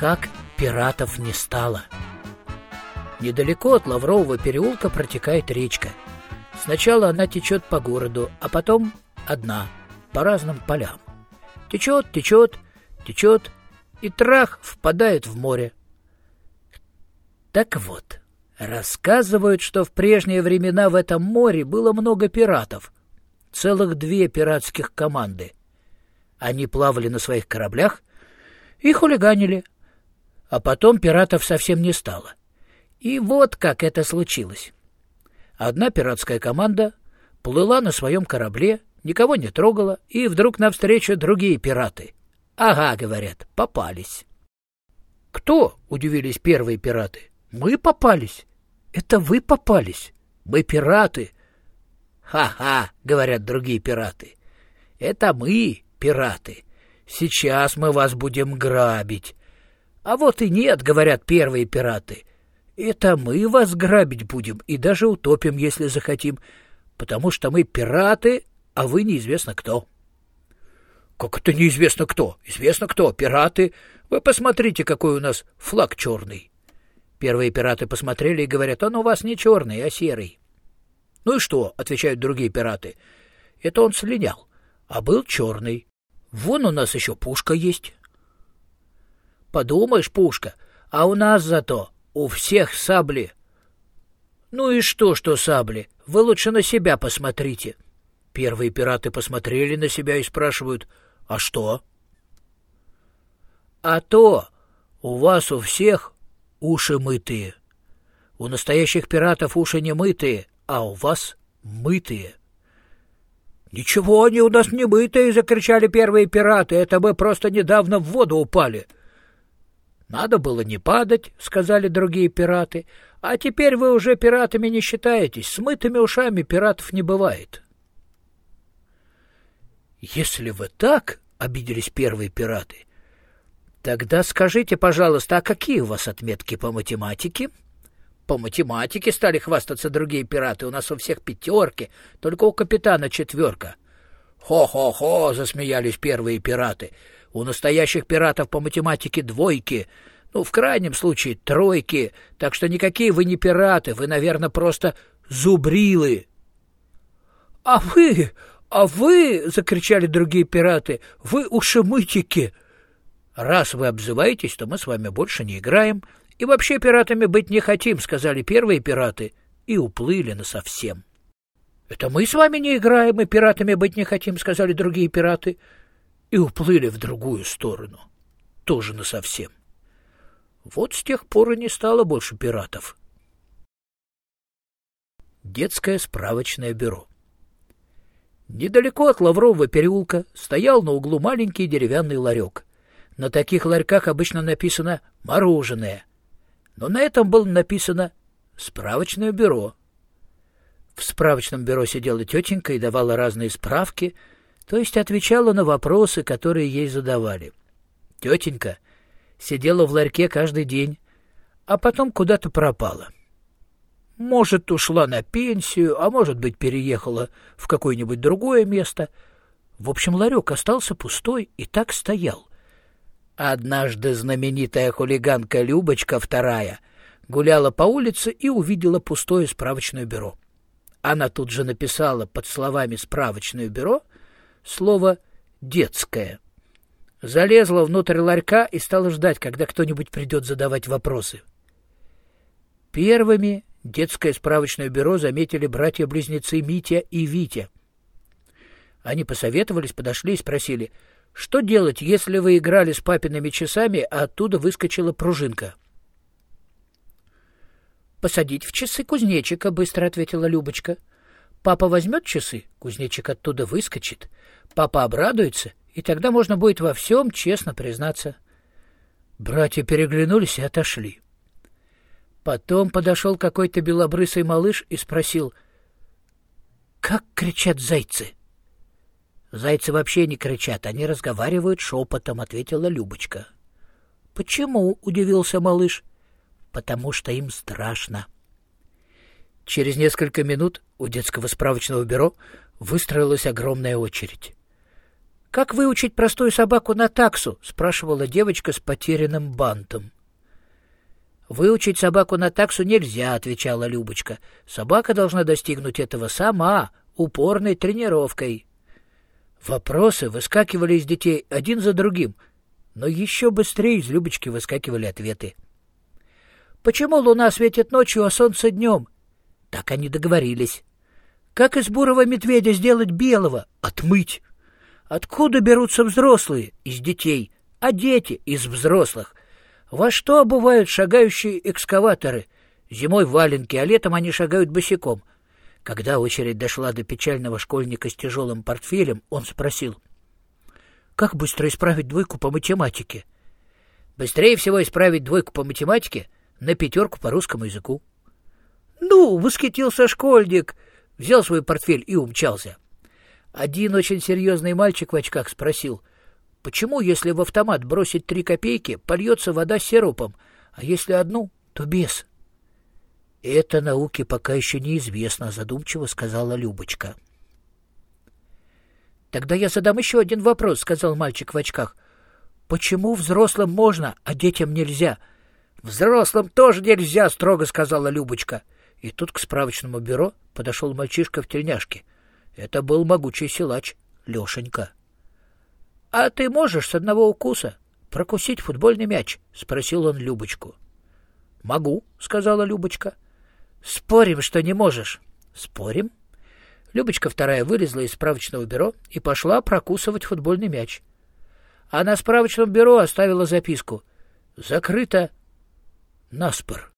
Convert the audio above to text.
как пиратов не стало. Недалеко от Лаврового переулка протекает речка. Сначала она течет по городу, а потом одна, по разным полям. Течет, течет, течет, и трах впадает в море. Так вот, рассказывают, что в прежние времена в этом море было много пиратов. Целых две пиратских команды. Они плавали на своих кораблях и хулиганили. А потом пиратов совсем не стало. И вот как это случилось. Одна пиратская команда плыла на своем корабле, никого не трогала, и вдруг навстречу другие пираты. «Ага», — говорят, — «попались». «Кто?» — удивились первые пираты. «Мы попались». «Это вы попались? Мы пираты». «Ха-ха», — говорят другие пираты. «Это мы, пираты. Сейчас мы вас будем грабить». «А вот и нет», — говорят первые пираты. Это мы вас грабить будем и даже утопим, если захотим, потому что мы пираты, а вы неизвестно кто. Как это неизвестно кто? Известно кто. Пираты. Вы посмотрите, какой у нас флаг черный. Первые пираты посмотрели и говорят, он у вас не черный, а серый. Ну и что, отвечают другие пираты. Это он слинял, а был черный. Вон у нас еще пушка есть. Подумаешь, пушка, а у нас зато у всех сабли. Ну и что, что сабли? Вы лучше на себя посмотрите. Первые пираты посмотрели на себя и спрашивают, а что? А то, у вас у всех уши мытые. У настоящих пиратов уши не мытые, а у вас мытые. «Ничего они у нас не мытые!» — закричали первые пираты. «Это мы просто недавно в воду упали!» «Надо было не падать», — сказали другие пираты. «А теперь вы уже пиратами не считаетесь. С мытыми ушами пиратов не бывает». «Если вы так», — обиделись первые пираты, — «тогда скажите, пожалуйста, а какие у вас отметки по математике?» «По математике стали хвастаться другие пираты. У нас у всех пятерки, только у капитана четверка». «Хо-хо-хо!» — засмеялись первые пираты. У настоящих пиратов по математике двойки, ну, в крайнем случае, тройки, так что никакие вы не пираты, вы, наверное, просто зубрилы. — А вы, а вы, — закричали другие пираты, — вы ушемытики. Раз вы обзываетесь, то мы с вами больше не играем, и вообще пиратами быть не хотим, — сказали первые пираты, и уплыли насовсем. — Это мы с вами не играем и пиратами быть не хотим, — сказали другие пираты, — и уплыли в другую сторону, тоже насовсем. Вот с тех пор и не стало больше пиратов. Детское справочное бюро Недалеко от Лаврового переулка стоял на углу маленький деревянный ларек. На таких ларьках обычно написано «мороженое», но на этом было написано «справочное бюро». В справочном бюро сидела тетенька и давала разные справки — то есть отвечала на вопросы, которые ей задавали. Тетенька сидела в ларьке каждый день, а потом куда-то пропала. Может, ушла на пенсию, а может быть, переехала в какое-нибудь другое место. В общем, ларек остался пустой и так стоял. Однажды знаменитая хулиганка Любочка вторая гуляла по улице и увидела пустое справочное бюро. Она тут же написала под словами «справочное бюро» слово «детское». Залезла внутрь ларька и стала ждать, когда кто-нибудь придет задавать вопросы. Первыми детское справочное бюро заметили братья-близнецы Митя и Витя. Они посоветовались, подошли и спросили, что делать, если вы играли с папиными часами, а оттуда выскочила пружинка? «Посадить в часы кузнечика», — быстро ответила Любочка. Папа возьмет часы, кузнечик оттуда выскочит. Папа обрадуется, и тогда можно будет во всем честно признаться. Братья переглянулись и отошли. Потом подошел какой-то белобрысый малыш и спросил, «Как кричат зайцы?» «Зайцы вообще не кричат, они разговаривают шепотом», — ответила Любочка. «Почему?» — удивился малыш. «Потому что им страшно». Через несколько минут у детского справочного бюро выстроилась огромная очередь. «Как выучить простую собаку на таксу?» — спрашивала девочка с потерянным бантом. «Выучить собаку на таксу нельзя», — отвечала Любочка. «Собака должна достигнуть этого сама, упорной тренировкой». Вопросы выскакивали из детей один за другим, но еще быстрее из Любочки выскакивали ответы. «Почему луна светит ночью, а солнце днем?» Так они договорились. «Как из бурого медведя сделать белого? Отмыть!» Откуда берутся взрослые? Из детей. А дети? Из взрослых. Во что обувают шагающие экскаваторы? Зимой валенки, а летом они шагают босиком. Когда очередь дошла до печального школьника с тяжелым портфелем, он спросил. «Как быстро исправить двойку по математике?» «Быстрее всего исправить двойку по математике на пятерку по русскому языку». «Ну!» — восхитился школьник, взял свой портфель и умчался. Один очень серьезный мальчик в очках спросил, почему, если в автомат бросить три копейки, польется вода сиропом, а если одну, то без? — Это науке пока еще неизвестно, — задумчиво сказала Любочка. — Тогда я задам еще один вопрос, — сказал мальчик в очках. — Почему взрослым можно, а детям нельзя? — Взрослым тоже нельзя, — строго сказала Любочка. И тут к справочному бюро подошел мальчишка в тельняшке. Это был могучий силач, Лешенька. — А ты можешь с одного укуса прокусить футбольный мяч? — спросил он Любочку. — Могу, — сказала Любочка. — Спорим, что не можешь. — Спорим. Любочка вторая вылезла из справочного бюро и пошла прокусывать футбольный мяч. А на справочном бюро оставила записку. «Закрыто наспор».